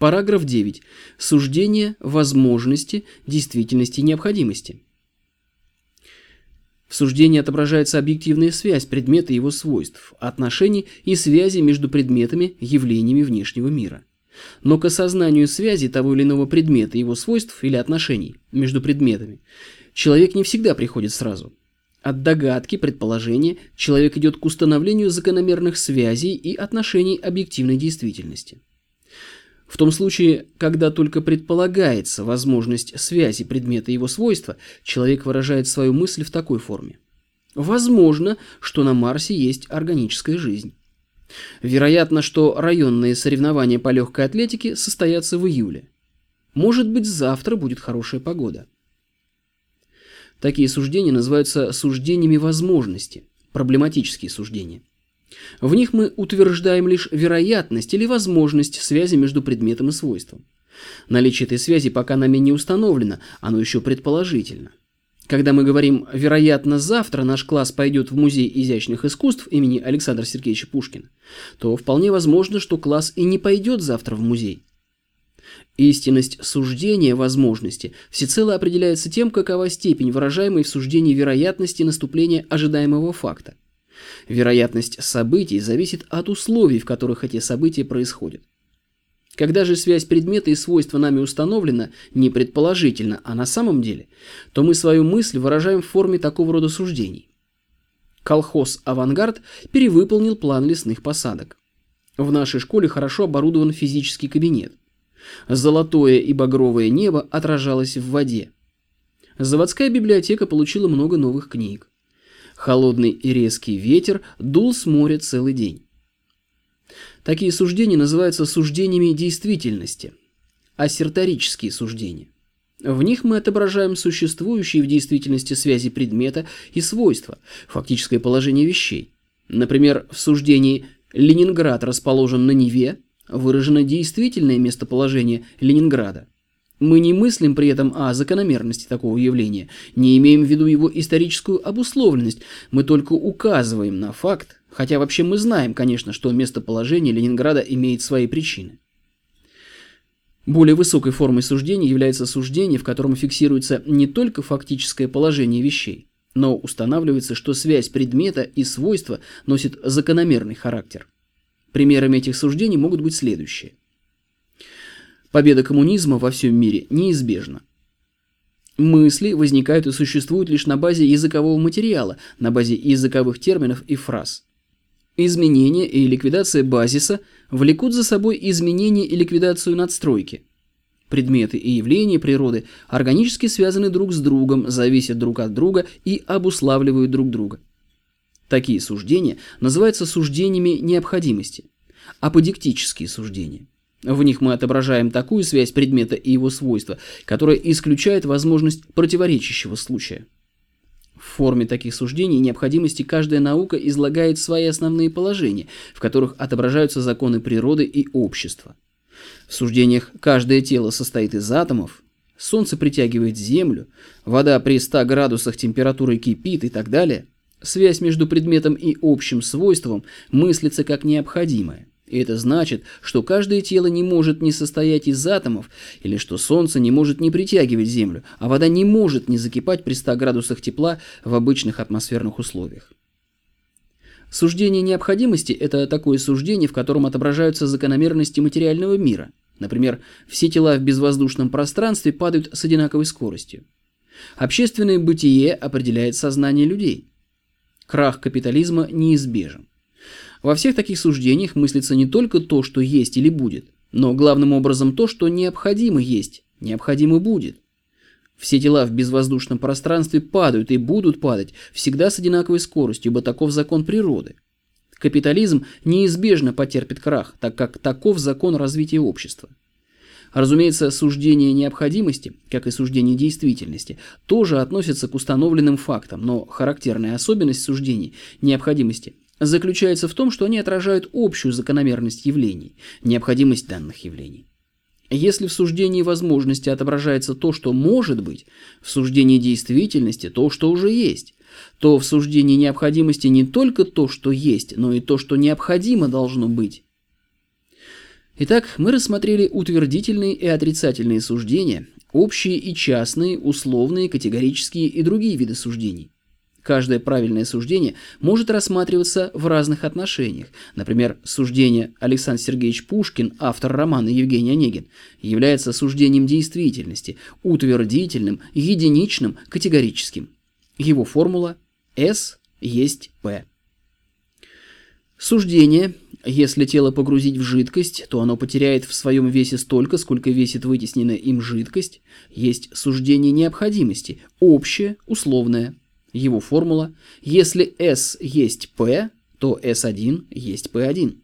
Параграф 9. Суждение возможности, действительности и необходимости. В суждении отображается объективная связь предмета и его свойств, отношений и связи между предметами, явлениями внешнего мира. Но к осознанию связи того или иного предмета, его свойств или отношений между предметами человек не всегда приходит сразу. От догадки, предположения человек идет к установлению закономерных связей и отношений объективной действительности. В том случае, когда только предполагается возможность связи предмета и его свойства, человек выражает свою мысль в такой форме. Возможно, что на Марсе есть органическая жизнь. Вероятно, что районные соревнования по легкой атлетике состоятся в июле. Может быть, завтра будет хорошая погода. Такие суждения называются суждениями возможности, проблематические суждения. В них мы утверждаем лишь вероятность или возможность связи между предметом и свойством. Наличие этой связи пока нами не установлено, оно еще предположительно. Когда мы говорим «вероятно, завтра наш класс пойдет в Музей изящных искусств имени Александра Сергеевича Пушкина», то вполне возможно, что класс и не пойдет завтра в музей. Истинность суждения возможности всецело определяется тем, какова степень выражаемой в суждении вероятности наступления ожидаемого факта. Вероятность событий зависит от условий, в которых эти события происходят. Когда же связь предмета и свойства нами установлена не предположительно, а на самом деле, то мы свою мысль выражаем в форме такого рода суждений. Колхоз «Авангард» перевыполнил план лесных посадок. В нашей школе хорошо оборудован физический кабинет. Золотое и багровое небо отражалось в воде. Заводская библиотека получила много новых книг. Холодный и резкий ветер дул с моря целый день. Такие суждения называются суждениями действительности, ассерторические суждения. В них мы отображаем существующие в действительности связи предмета и свойства, фактическое положение вещей. Например, в суждении «Ленинград расположен на Неве» выражено действительное местоположение Ленинграда. Мы не мыслим при этом о закономерности такого явления, не имеем в виду его историческую обусловленность, мы только указываем на факт, хотя вообще мы знаем, конечно, что местоположение Ленинграда имеет свои причины. Более высокой формой суждения является суждение, в котором фиксируется не только фактическое положение вещей, но устанавливается, что связь предмета и свойства носит закономерный характер. Примерами этих суждений могут быть следующие. Победа коммунизма во всем мире неизбежна. Мысли возникают и существуют лишь на базе языкового материала, на базе языковых терминов и фраз. Изменение и ликвидация базиса влекут за собой изменение и ликвидацию надстройки. Предметы и явления природы органически связаны друг с другом, зависят друг от друга и обуславливают друг друга. Такие суждения называются суждениями необходимости, аподиктические суждения. В них мы отображаем такую связь предмета и его свойства, которая исключает возможность противоречащего случая. В форме таких суждений необходимости каждая наука излагает свои основные положения, в которых отображаются законы природы и общества. В суждениях каждое тело состоит из атомов, Солнце притягивает Землю, вода при 100 градусах температуры кипит и так далее. Связь между предметом и общим свойством мыслится как необходимая. Это значит, что каждое тело не может не состоять из атомов, или что Солнце не может не притягивать Землю, а вода не может не закипать при 100 градусах тепла в обычных атмосферных условиях. Суждение необходимости – это такое суждение, в котором отображаются закономерности материального мира. Например, все тела в безвоздушном пространстве падают с одинаковой скоростью. Общественное бытие определяет сознание людей. Крах капитализма неизбежен. Во всех таких суждениях мыслится не только то, что есть или будет, но главным образом то, что необходимо есть, необходимо будет. Все тела в безвоздушном пространстве падают и будут падать всегда с одинаковой скоростью, ибо таков закон природы. Капитализм неизбежно потерпит крах, так как таков закон развития общества. Разумеется, суждение необходимости, как и суждение действительности, тоже относятся к установленным фактам, но характерная особенность суждений необходимости заключается в том, что они отражают общую закономерность явлений, необходимость данных явлений. Если в суждении возможности отображается то, что может быть, в суждении действительности то, что уже есть, то в суждении необходимости не только то, что есть, но и то, что необходимо должно быть. Итак, мы рассмотрели утвердительные и отрицательные суждения, общие и частные, условные, категорические и другие виды суждений. Каждое правильное суждение может рассматриваться в разных отношениях. Например, суждение Александр Сергеевич Пушкин, автор романа Евгений Онегин, является суждением действительности, утвердительным, единичным, категорическим. Его формула S есть P. Суждение если тело погрузить в жидкость, то оно потеряет в своем весе столько, сколько весит вытесненная им жидкость. Есть суждение необходимости, общее, условное. Его формула – если S есть P, то S1 есть P1.